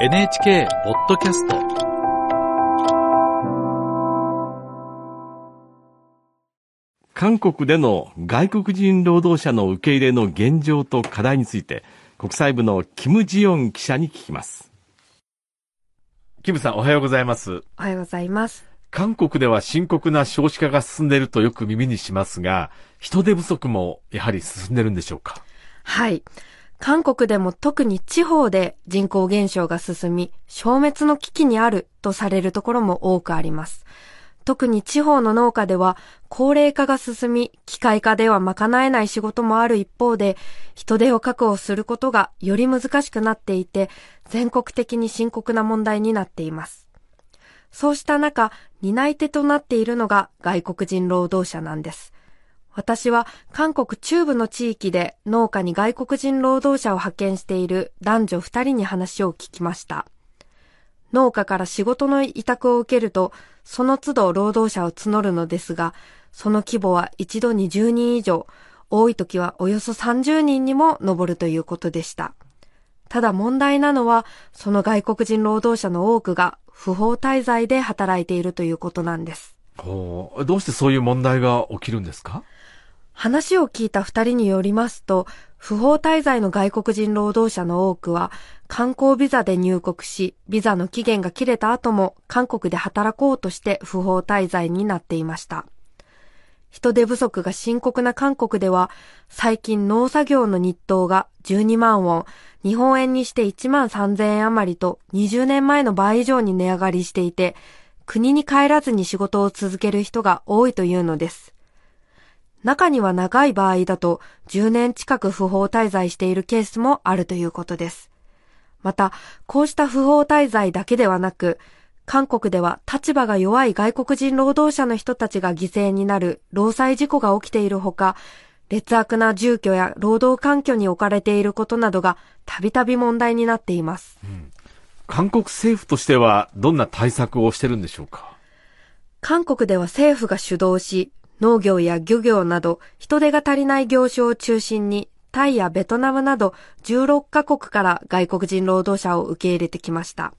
NHK ポッドキャスト韓国での外国人労働者の受け入れの現状と課題について国際部のキム・ジヨン記者に聞きますキムさんおはようございますおはようございます。韓国では深刻な少子化が進んでいるとよく耳にしますが人手不足もやはり進んでるんでしょうか？はい。韓国でも特に地方で人口減少が進み、消滅の危機にあるとされるところも多くあります。特に地方の農家では高齢化が進み、機械化では賄えない仕事もある一方で、人手を確保することがより難しくなっていて、全国的に深刻な問題になっています。そうした中、担い手となっているのが外国人労働者なんです。私は韓国中部の地域で農家に外国人労働者を派遣している男女二人に話を聞きました。農家から仕事の委託を受けると、その都度労働者を募るのですが、その規模は一度に10人以上、多い時はおよそ30人にも上るということでした。ただ問題なのは、その外国人労働者の多くが不法滞在で働いているということなんです。どうしてそういう問題が起きるんですか？話を聞いた二人によりますと、不法滞在の外国人労働者の多くは、観光ビザで入国し、ビザの期限が切れた後も韓国で働こうとして不法滞在になっていました。人手不足が深刻な韓国では、最近農作業の日当が12万ウォン、日本円にして1万3000円余りと20年前の倍以上に値上がりしていて、国に帰らずに仕事を続ける人が多いというのです。中には長い場合だと10年近く不法滞在しているケースもあるということです。また、こうした不法滞在だけではなく、韓国では立場が弱い外国人労働者の人たちが犠牲になる労災事故が起きているほか、劣悪な住居や労働環境に置かれていることなどがたびたび問題になっています。韓国政府としてはどんな対策をしてるんでしょうか？韓国では政府が主導し、農業や漁業など人手が足りない業種を中心にタイやベトナムなど16カ国から外国人労働者を受け入れてきました。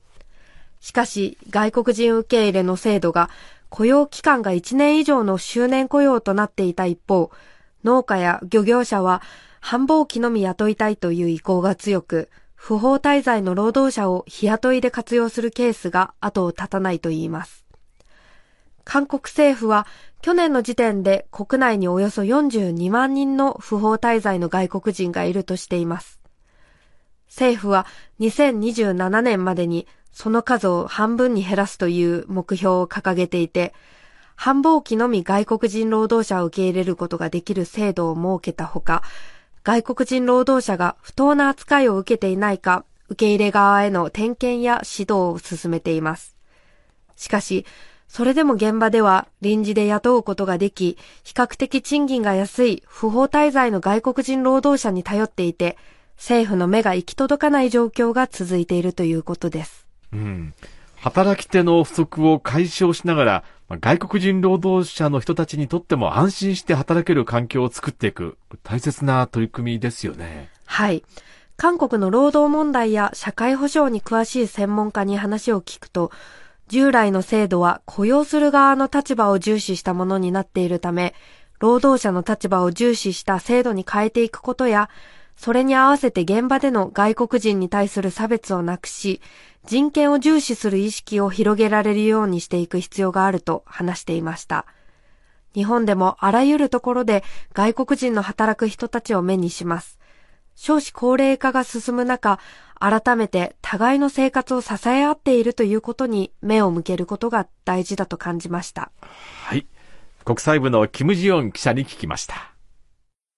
しかし外国人受け入れの制度が雇用期間が1年以上の周年雇用となっていた一方、農家や漁業者は繁忙期のみ雇いたいという意向が強く、不法滞在の労働者を日雇いで活用するケースが後を絶たないといいます。韓国政府は去年の時点で国内におよそ42万人の不法滞在の外国人がいるとしています。政府は2027年までにその数を半分に減らすという目標を掲げていて、繁忙期のみ外国人労働者を受け入れることができる制度を設けたほか、外国人労働者が不当な扱いを受けていないか、受け入れ側への点検や指導を進めています。しかし、それでも現場では臨時で雇うことができ、比較的賃金が安い不法滞在の外国人労働者に頼っていて、政府の目が行き届かない状況が続いているということです。うん。働き手の不足を解消しながら、まあ外国人労働者の人たちにとっても安心して働ける環境を作っていく、大切な取り組みですよね。はい。韓国の労働問題や社会保障に詳しい専門家に話を聞くと、従来の制度は雇用する側の立場を重視したものになっているため、労働者の立場を重視した制度に変えていくことや、それに合わせて現場での外国人に対する差別をなくし、人権を重視する意識を広げられるようにしていく必要があると話していました。日本でもあらゆるところで外国人の働く人たちを目にします。少子高齢化が進む中、改めて互いの生活を支え合っているということに目を向けることが大事だと感じました。はい。国際部のキム・ジヨン記者に聞きました。